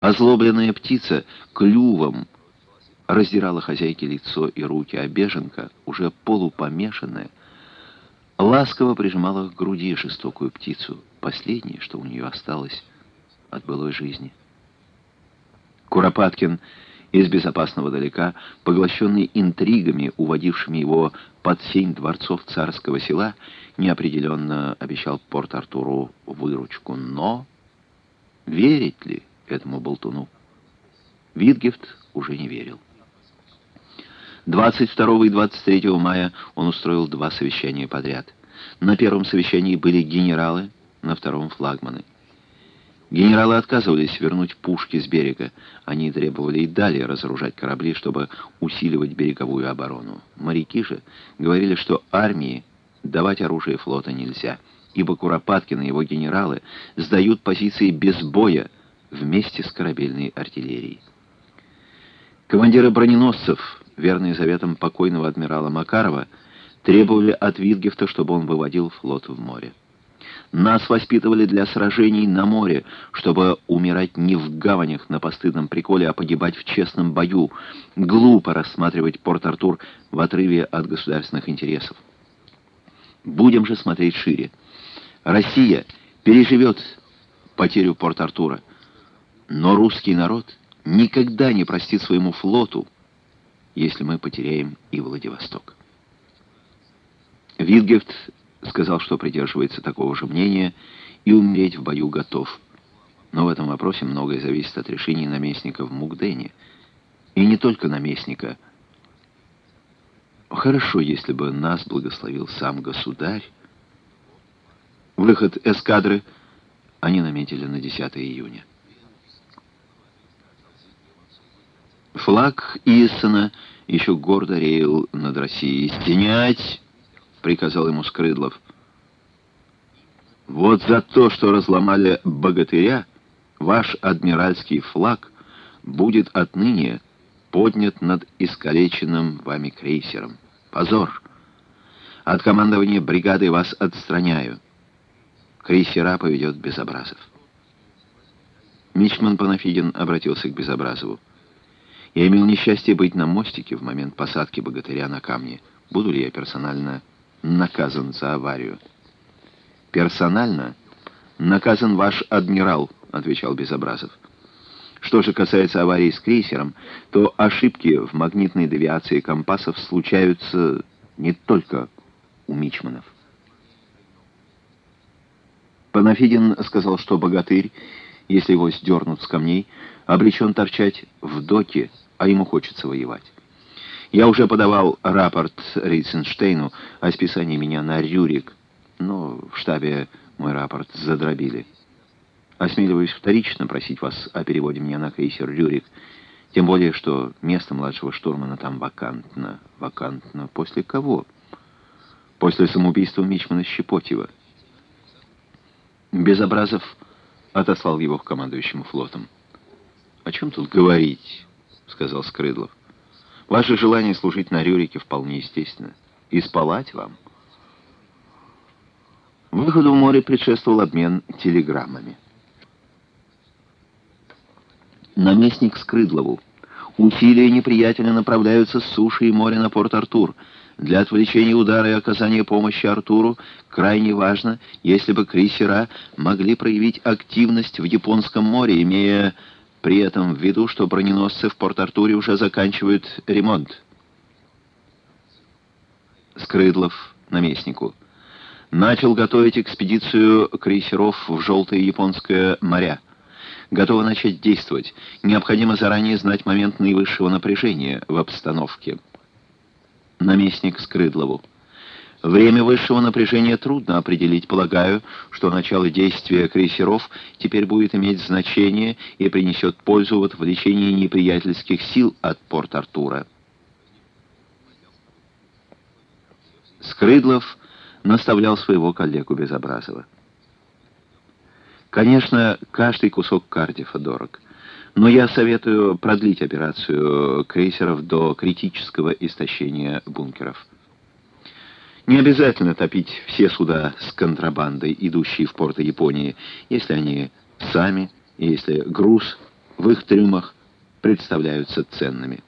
Озлобленная птица клювом раздирала хозяйке лицо и руки, а беженка, уже полупомешанная, ласково прижимала к груди жестокую птицу, последнее, что у нее осталось от былой жизни. Куропаткин из безопасного далека, поглощенный интригами, уводившими его под сень дворцов царского села, неопределенно обещал Порт-Артуру выручку. Но верить ли этому болтуну? Витгефт уже не верил. 22 и 23 мая он устроил два совещания подряд. На первом совещании были генералы, на втором — флагманы. Генералы отказывались вернуть пушки с берега. Они требовали и далее разоружать корабли, чтобы усиливать береговую оборону. Моряки же говорили, что армии давать оружие флота нельзя, ибо Куропаткин и его генералы сдают позиции без боя вместе с корабельной артиллерией. Командиры броненосцев, верные заветам покойного адмирала Макарова, требовали от Витгефта, чтобы он выводил флот в море. Нас воспитывали для сражений на море, чтобы умирать не в гаванях на постыдном приколе, а погибать в честном бою. Глупо рассматривать Порт-Артур в отрыве от государственных интересов. Будем же смотреть шире. Россия переживет потерю Порт-Артура, но русский народ никогда не простит своему флоту, если мы потеряем и Владивосток. Витгефт сказал, что придерживается такого же мнения и умереть в бою готов. Но в этом вопросе многое зависит от решений наместника в Мугдене. И не только наместника. Хорошо, если бы нас благословил сам государь. Выход эскадры они наметили на 10 июня. Флаг Иссена еще гордо реял над Россией. «Снять!» — приказал ему Скрыдлов. «Вот за то, что разломали богатыря, ваш адмиральский флаг будет отныне поднят над искалеченным вами крейсером. Позор! От командования бригады вас отстраняю. Крейсера поведет Безобразов». Мичман Панафидин обратился к Безобразову. «Я имел несчастье быть на мостике в момент посадки богатыря на камни. Буду ли я персонально наказан за аварию. «Персонально наказан ваш адмирал», — отвечал Безобразов. Что же касается аварии с крейсером, то ошибки в магнитной девиации компасов случаются не только у мичманов. Панафидин сказал, что богатырь, если его сдернут с камней, обречен торчать в доке, а ему хочется воевать. Я уже подавал рапорт Рейценштейну о списании меня на Рюрик, но в штабе мой рапорт задробили. Осмеливаюсь вторично просить вас о переводе меня на крейсер Рюрик, тем более, что место младшего штурмана там вакантно. Вакантно после кого? После самоубийства Мичмана Щепотьева. Безобразов отослал его к командующему флотом. «О чем тут говорить?» — сказал Скрыдлов. Ваше желание служить на Рюрике вполне естественно. И спалать вам. Выходу в море предшествовал обмен телеграммами. Наместник Скрыдлову. Усилия неприятеля направляются с суши и моря на Порт-Артур. Для отвлечения удара и оказания помощи Артуру крайне важно, если бы крейсера могли проявить активность в Японском море, имея при этом в виду, что броненосцы в Порт-Артуре уже заканчивают ремонт. Скрыдлов, наместнику, начал готовить экспедицию крейсеров в Желтое Японское моря. Готово начать действовать. Необходимо заранее знать момент наивысшего напряжения в обстановке. Наместник Скрыдлову. Время высшего напряжения трудно определить. Полагаю, что начало действия крейсеров теперь будет иметь значение и принесет пользу в отвлечении неприятельских сил от Порт-Артура. Скрыдлов наставлял своего коллегу Безобразова. Конечно, каждый кусок Кардифа дорог, но я советую продлить операцию крейсеров до критического истощения бункеров. Не обязательно топить все суда с контрабандой, идущие в порты Японии, если они сами, если груз в их трюмах представляются ценными.